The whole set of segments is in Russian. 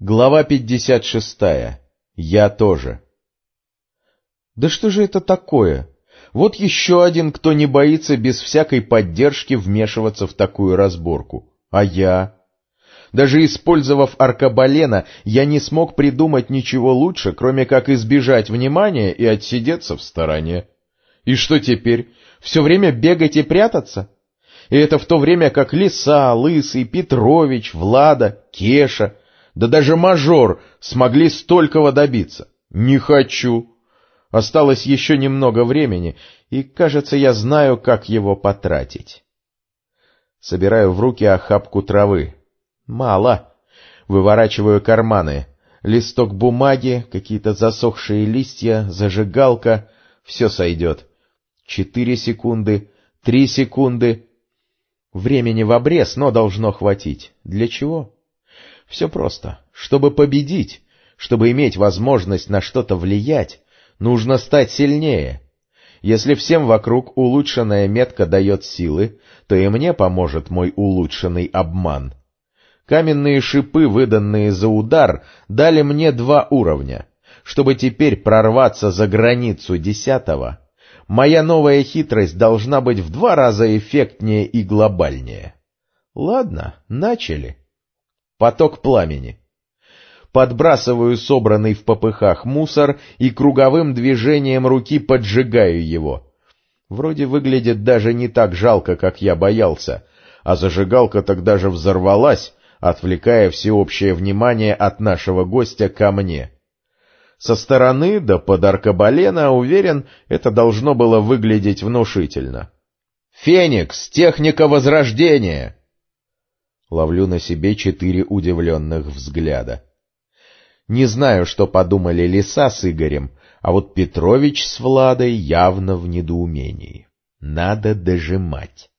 Глава 56. Я тоже. Да что же это такое? Вот еще один, кто не боится без всякой поддержки вмешиваться в такую разборку. А я? Даже использовав аркабалена, я не смог придумать ничего лучше, кроме как избежать внимания и отсидеться в стороне. И что теперь? Все время бегать и прятаться? И это в то время как Лиса, Лысый, Петрович, Влада, Кеша — да даже мажор смогли столького добиться. Не хочу. Осталось еще немного времени, и, кажется, я знаю, как его потратить. Собираю в руки охапку травы. Мало. Выворачиваю карманы. Листок бумаги, какие-то засохшие листья, зажигалка. Все сойдет. Четыре секунды, три секунды. Времени в обрез, но должно хватить. Для чего? Все просто. Чтобы победить, чтобы иметь возможность на что-то влиять, нужно стать сильнее. Если всем вокруг улучшенная метка дает силы, то и мне поможет мой улучшенный обман. Каменные шипы, выданные за удар, дали мне два уровня. Чтобы теперь прорваться за границу десятого, моя новая хитрость должна быть в два раза эффектнее и глобальнее. Ладно, начали. Поток пламени. Подбрасываю собранный в попыхах мусор и круговым движением руки поджигаю его. Вроде выглядит даже не так жалко, как я боялся, а зажигалка тогда же взорвалась, отвлекая всеобщее внимание от нашего гостя ко мне. Со стороны, да под аркабалена, уверен, это должно было выглядеть внушительно. «Феникс! Техника Возрождения!» Ловлю на себе четыре удивленных взгляда. Не знаю, что подумали Лиса с Игорем, а вот Петрович с Владой явно в недоумении. Надо дожимать.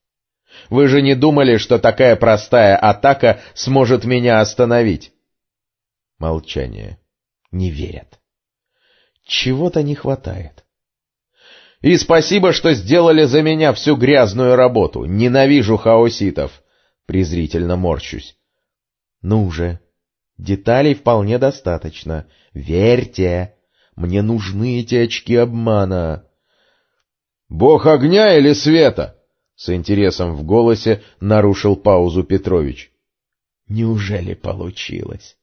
Вы же не думали, что такая простая атака сможет меня остановить? Молчание. Не верят. Чего-то не хватает. И спасибо, что сделали за меня всю грязную работу. Ненавижу хаоситов презрительно морщусь. Ну же, деталей вполне достаточно. Верьте, мне нужны эти очки обмана. Бог огня или света? С интересом в голосе нарушил паузу Петрович. Неужели получилось?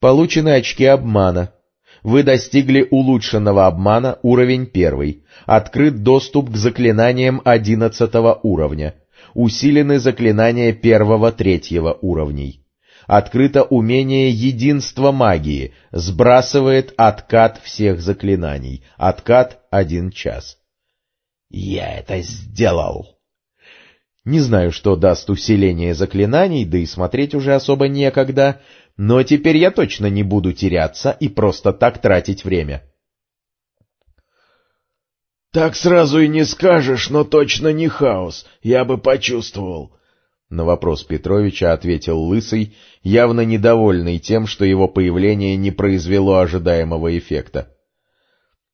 Получены очки обмана. Вы достигли улучшенного обмана уровень первый. Открыт доступ к заклинаниям одиннадцатого уровня усилены заклинания первого-третьего уровней. Открыто умение единства магии, сбрасывает откат всех заклинаний. Откат один час. Я это сделал! Не знаю, что даст усиление заклинаний, да и смотреть уже особо некогда, но теперь я точно не буду теряться и просто так тратить время. Так сразу и не скажешь, но точно не хаос, я бы почувствовал. На вопрос Петровича ответил Лысый, явно недовольный тем, что его появление не произвело ожидаемого эффекта.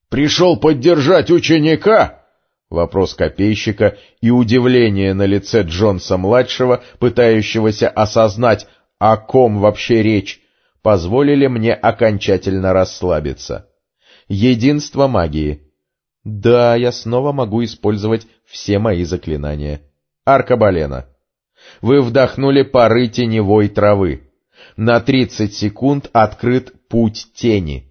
«Пришел поддержать ученика?» Вопрос копейщика и удивление на лице Джонса-младшего, пытающегося осознать, о ком вообще речь, позволили мне окончательно расслабиться. Единство магии — да, я снова могу использовать все мои заклинания. Аркабалена. Вы вдохнули пары теневой травы. На 30 секунд открыт путь тени.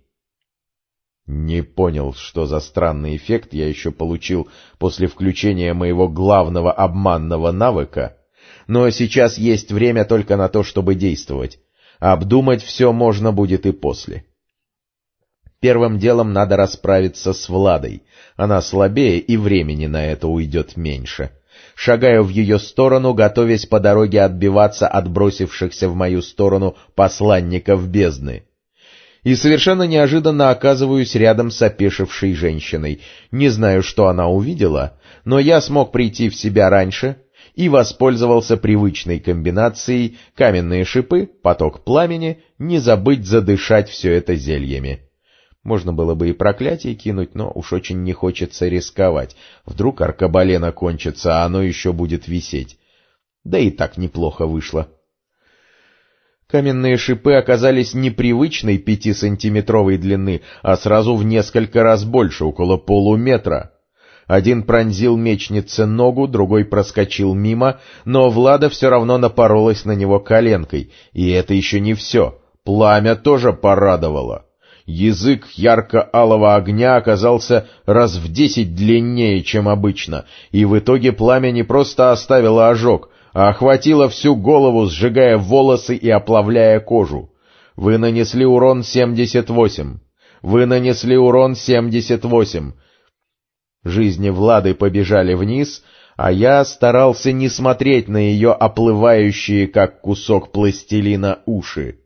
Не понял, что за странный эффект я еще получил после включения моего главного обманного навыка, но сейчас есть время только на то, чтобы действовать. Обдумать все можно будет и после. Первым делом надо расправиться с Владой. Она слабее, и времени на это уйдет меньше. Шагаю в ее сторону, готовясь по дороге отбиваться от бросившихся в мою сторону посланников бездны. И совершенно неожиданно оказываюсь рядом с опешившей женщиной. Не знаю, что она увидела, но я смог прийти в себя раньше и воспользовался привычной комбинацией каменные шипы, поток пламени, не забыть задышать все это зельями. Можно было бы и проклятие кинуть, но уж очень не хочется рисковать. Вдруг аркабалена кончится, а оно еще будет висеть. Да и так неплохо вышло. Каменные шипы оказались непривычной пятисантиметровой длины, а сразу в несколько раз больше, около полуметра. Один пронзил мечнице ногу, другой проскочил мимо, но Влада все равно напоролась на него коленкой, и это еще не все. Пламя тоже порадовало. Язык ярко-алого огня оказался раз в десять длиннее, чем обычно, и в итоге пламя не просто оставило ожог, а охватило всю голову, сжигая волосы и оплавляя кожу. Вы нанесли урон 78. Вы нанесли урон 78. Жизни Влады побежали вниз, а я старался не смотреть на ее оплывающие, как кусок пластилина, уши.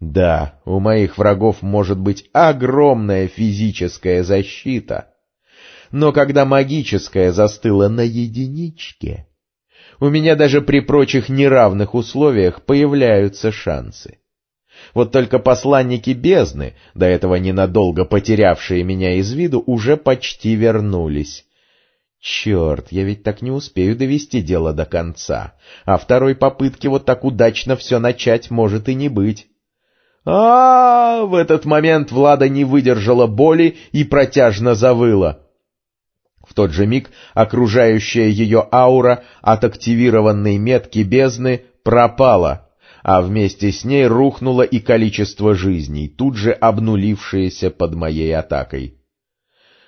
Да, у моих врагов может быть огромная физическая защита, но когда магическая застыла на единичке, у меня даже при прочих неравных условиях появляются шансы. Вот только посланники бездны, до этого ненадолго потерявшие меня из виду, уже почти вернулись. Черт, я ведь так не успею довести дело до конца, а второй попытки вот так удачно все начать может и не быть. А, В этот момент Влада не выдержала боли и протяжно завыла. В тот же миг окружающая ее аура от активированной метки бездны пропала — а вместе с ней рухнуло и количество жизней, тут же обнулившееся под моей атакой.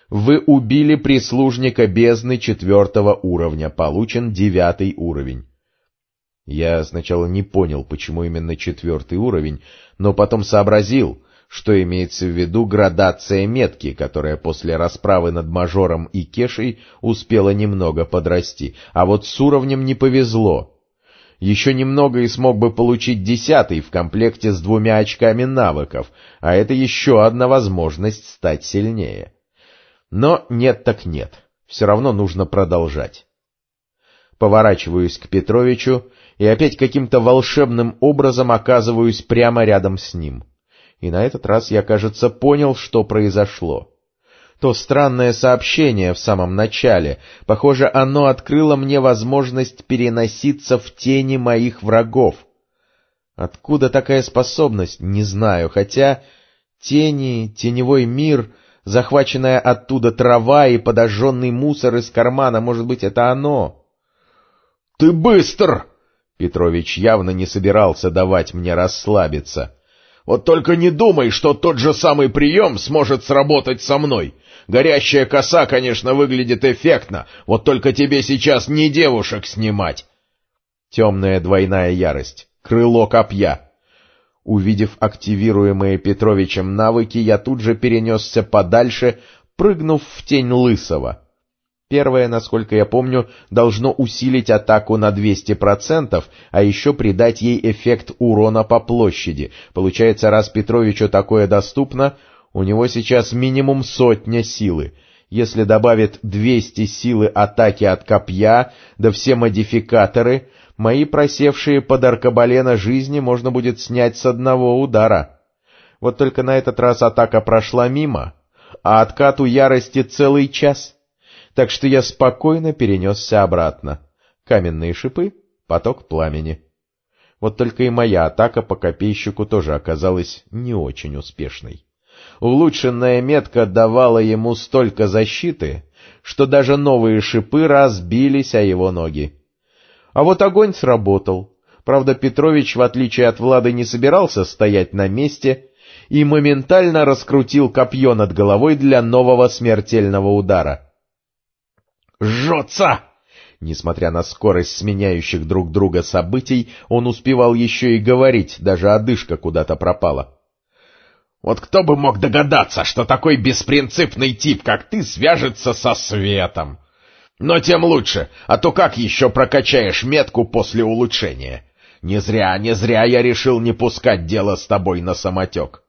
Вы убили прислужника бездны четвертого уровня, получен девятый уровень. Я сначала не понял, почему именно четвертый уровень, но потом сообразил, что имеется в виду градация метки, которая после расправы над мажором и кешей успела немного подрасти, а вот с уровнем не повезло — еще немного и смог бы получить десятый в комплекте с двумя очками навыков, а это еще одна возможность стать сильнее. Но нет так нет, все равно нужно продолжать. Поворачиваюсь к Петровичу и опять каким-то волшебным образом оказываюсь прямо рядом с ним. И на этот раз я, кажется, понял, что произошло. То странное сообщение в самом начале, похоже, оно открыло мне возможность переноситься в тени моих врагов. Откуда такая способность, не знаю, хотя тени, теневой мир, захваченная оттуда трава и подожженный мусор из кармана, может быть, это оно? — Ты быстр! — Петрович явно не собирался давать мне расслабиться. — Вот только не думай, что тот же самый прием сможет сработать со мной. Горящая коса, конечно, выглядит эффектно, вот только тебе сейчас не девушек снимать. Темная двойная ярость. Крыло копья. Увидев активируемые Петровичем навыки, я тут же перенесся подальше, прыгнув в тень Лысого. Первое, насколько я помню, должно усилить атаку на 200%, а еще придать ей эффект урона по площади. Получается, раз Петровичу такое доступно, у него сейчас минимум сотня силы. Если добавит 200 силы атаки от копья, да все модификаторы, мои просевшие под аркабалена жизни можно будет снять с одного удара. Вот только на этот раз атака прошла мимо, а откату ярости целый час. Так что я спокойно перенесся обратно. Каменные шипы, поток пламени. Вот только и моя атака по копейщику тоже оказалась не очень успешной. Улучшенная метка давала ему столько защиты, что даже новые шипы разбились о его ноги. А вот огонь сработал. Правда, Петрович, в отличие от Влады, не собирался стоять на месте и моментально раскрутил копье над головой для нового смертельного удара. «Жжется!» Несмотря на скорость сменяющих друг друга событий, он успевал еще и говорить, даже одышка куда-то пропала. Вот кто бы мог догадаться, что такой беспринципный тип, как ты, свяжется со светом? Но тем лучше, а то как еще прокачаешь метку после улучшения? Не зря, не зря я решил не пускать дело с тобой на самотек.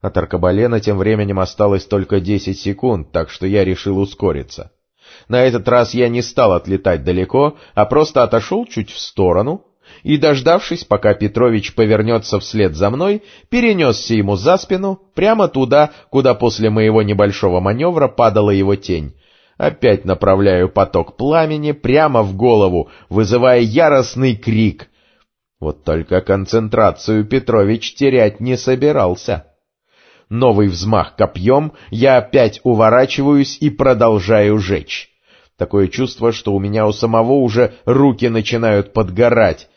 От аркабалена тем временем осталось только десять секунд, так что я решил ускориться. На этот раз я не стал отлетать далеко, а просто отошел чуть в сторону, и, дождавшись, пока Петрович повернется вслед за мной, перенесся ему за спину, прямо туда, куда после моего небольшого маневра падала его тень. Опять направляю поток пламени прямо в голову, вызывая яростный крик. Вот только концентрацию Петрович терять не собирался. Новый взмах копьем, я опять уворачиваюсь и продолжаю жечь. Такое чувство, что у меня у самого уже руки начинают подгорать.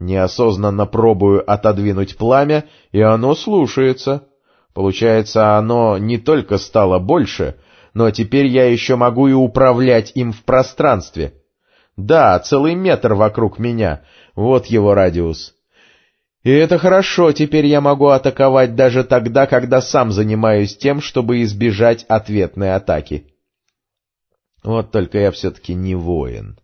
Неосознанно пробую отодвинуть пламя, и оно слушается. Получается, оно не только стало больше, но теперь я еще могу и управлять им в пространстве. Да, целый метр вокруг меня, вот его радиус. И это хорошо, теперь я могу атаковать даже тогда, когда сам занимаюсь тем, чтобы избежать ответной атаки. Вот только я все-таки не воин.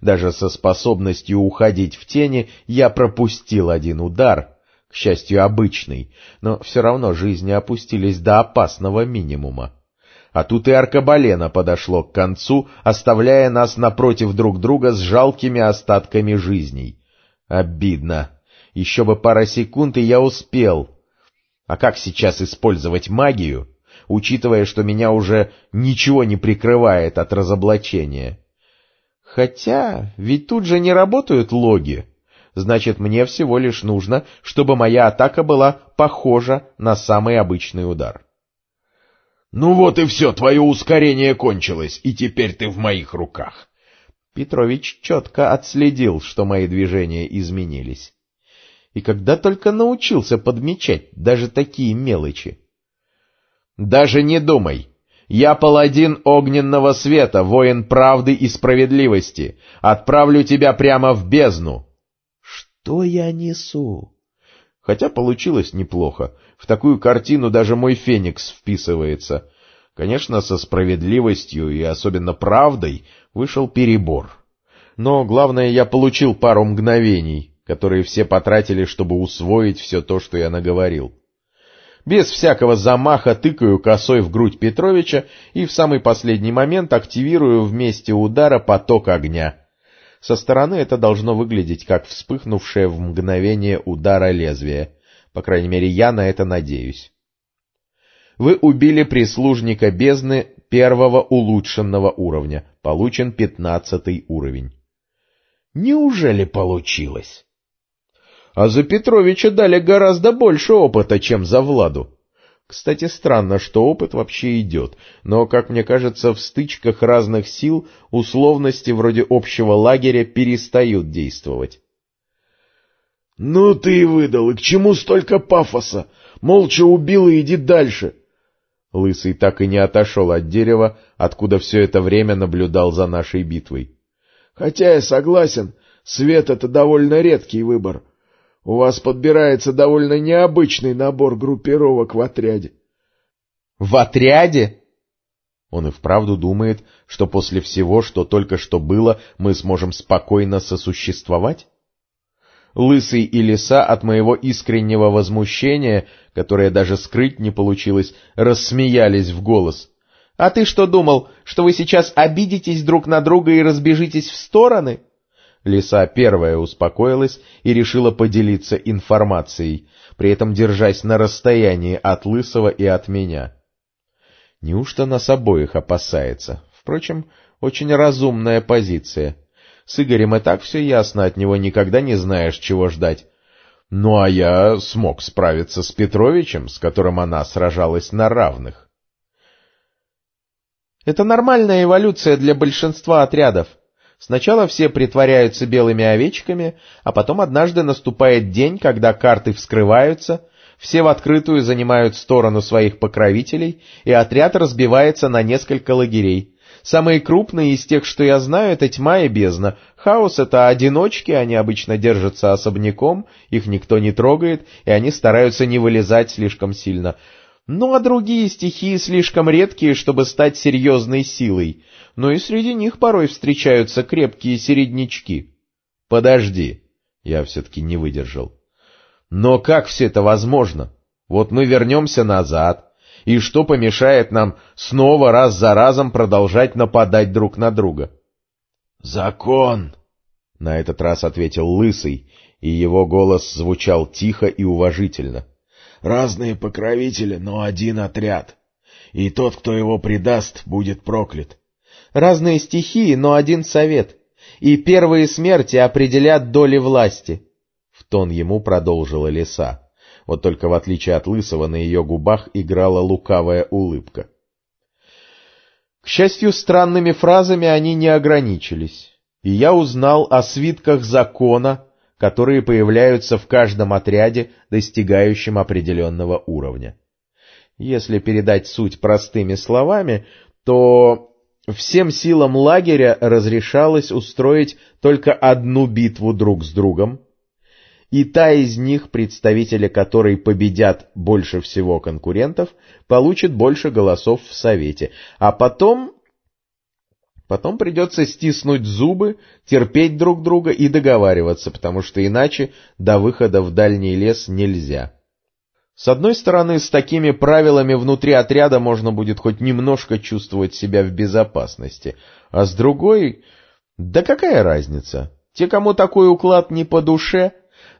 Даже со способностью уходить в тени я пропустил один удар, к счастью, обычный, но все равно жизни опустились до опасного минимума. А тут и аркабалена подошло к концу, оставляя нас напротив друг друга с жалкими остатками жизней. Обидно. Еще бы пара секунд, и я успел. А как сейчас использовать магию, учитывая, что меня уже ничего не прикрывает от разоблачения? Хотя, ведь тут же не работают логи. Значит, мне всего лишь нужно, чтобы моя атака была похожа на самый обычный удар. «Ну вот и все, твое ускорение кончилось, и теперь ты в моих руках». Петрович четко отследил, что мои движения изменились. И когда только научился подмечать даже такие мелочи. «Даже не думай! Я паладин огненного света, воин правды и справедливости. Отправлю тебя прямо в бездну!» «Что я несу?» Хотя получилось неплохо. В такую картину даже мой феникс вписывается. Конечно, со справедливостью и особенно правдой вышел перебор. Но главное, я получил пару мгновений, которые все потратили, чтобы усвоить все то, что я наговорил. Без всякого замаха тыкаю косой в грудь Петровича и в самый последний момент активирую в месте удара поток огня. Со стороны это должно выглядеть как вспыхнувшее в мгновение удара лезвия. По крайней мере, я на это надеюсь. Вы убили прислужника бездны первого улучшенного уровня. Получен пятнадцатый уровень. Неужели получилось? А за Петровича дали гораздо больше опыта, чем за Владу. Кстати, странно, что опыт вообще идет, но, как мне кажется, в стычках разных сил условности вроде общего лагеря перестают действовать. — Ну ты и выдал, и к чему столько пафоса? Молча убил и иди дальше. Лысый так и не отошел от дерева, откуда все это время наблюдал за нашей битвой. — Хотя я согласен, свет — это довольно редкий выбор. — у вас подбирается довольно необычный набор группировок в отряде. — В отряде? Он и вправду думает, что после всего, что только что было, мы сможем спокойно сосуществовать? Лысый и лиса от моего искреннего возмущения, которое даже скрыть не получилось, рассмеялись в голос. — А ты что думал, что вы сейчас обидитесь друг на друга и разбежитесь в стороны? — Лиса первая успокоилась и решила поделиться информацией, при этом держась на расстоянии от Лысого и от меня. Неужто нас обоих опасается? Впрочем, очень разумная позиция. С Игорем и так все ясно, от него никогда не знаешь, чего ждать. Ну а я смог справиться с Петровичем, с которым она сражалась на равных. Это нормальная эволюция для большинства отрядов. Сначала все притворяются белыми овечками, а потом однажды наступает день, когда карты вскрываются, все в открытую занимают сторону своих покровителей, и отряд разбивается на несколько лагерей. Самые крупные из тех, что я знаю, это тьма и бездна. Хаос — это одиночки, они обычно держатся особняком, их никто не трогает, и они стараются не вылезать слишком сильно. Ну а другие стихии слишком редкие, чтобы стать серьезной силой но и среди них порой встречаются крепкие середнячки. Подожди, я все-таки не выдержал. Но как все это возможно? Вот мы вернемся назад, и что помешает нам снова раз за разом продолжать нападать друг на друга? — Закон! — на этот раз ответил Лысый, и его голос звучал тихо и уважительно. — Разные покровители, но один отряд. И тот, кто его предаст, будет проклят. Разные стихии, но один совет. И первые смерти определят доли власти. В тон ему продолжила лиса. Вот только в отличие от Лысого на ее губах играла лукавая улыбка. К счастью, странными фразами они не ограничились, и я узнал о свитках закона, которые появляются в каждом отряде, достигающем определенного уровня. Если передать суть простыми словами, то всем силам лагеря разрешалось устроить только одну битву друг с другом, и та из них, представители которой победят больше всего конкурентов, получит больше голосов в Совете, а потом... Потом придется стиснуть зубы, терпеть друг друга и договариваться, потому что иначе до выхода в дальний лес нельзя. С одной стороны, с такими правилами внутри отряда можно будет хоть немножко чувствовать себя в безопасности, а с другой... Да какая разница? Те, кому такой уклад не по душе,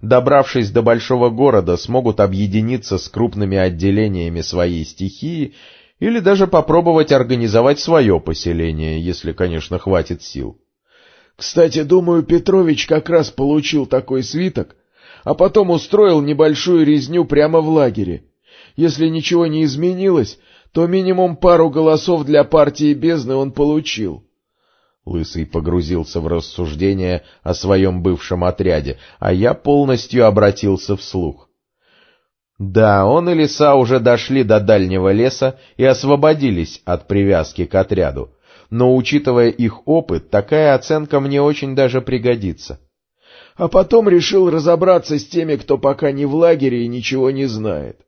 добравшись до большого города, смогут объединиться с крупными отделениями своей стихии или даже попробовать организовать свое поселение, если, конечно, хватит сил. Кстати, думаю, Петрович как раз получил такой свиток, а потом устроил небольшую резню прямо в лагере. Если ничего не изменилось, то минимум пару голосов для партии бездны он получил. Лысый погрузился в рассуждения о своем бывшем отряде, а я полностью обратился вслух. Да, он и лиса уже дошли до дальнего леса и освободились от привязки к отряду, но, учитывая их опыт, такая оценка мне очень даже пригодится. А потом решил разобраться с теми, кто пока не в лагере и ничего не знает.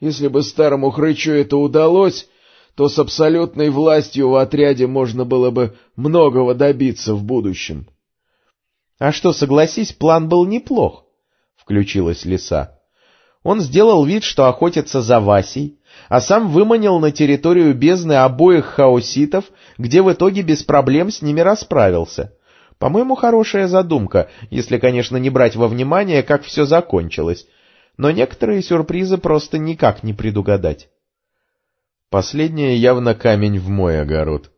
Если бы старому хрычу это удалось, то с абсолютной властью в отряде можно было бы многого добиться в будущем. — А что, согласись, план был неплох, — включилась лиса. Он сделал вид, что охотится за Васей, а сам выманил на территорию бездны обоих хаоситов, где в итоге без проблем с ними расправился. По-моему, хорошая задумка, если, конечно, не брать во внимание, как все закончилось. Но некоторые сюрпризы просто никак не предугадать. Последнее явно камень в мой огород.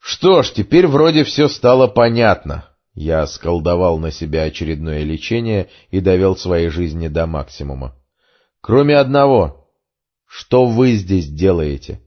Что ж, теперь вроде все стало понятно. Я сколдовал на себя очередное лечение и довел своей жизни до максимума. Кроме одного. Что вы здесь делаете?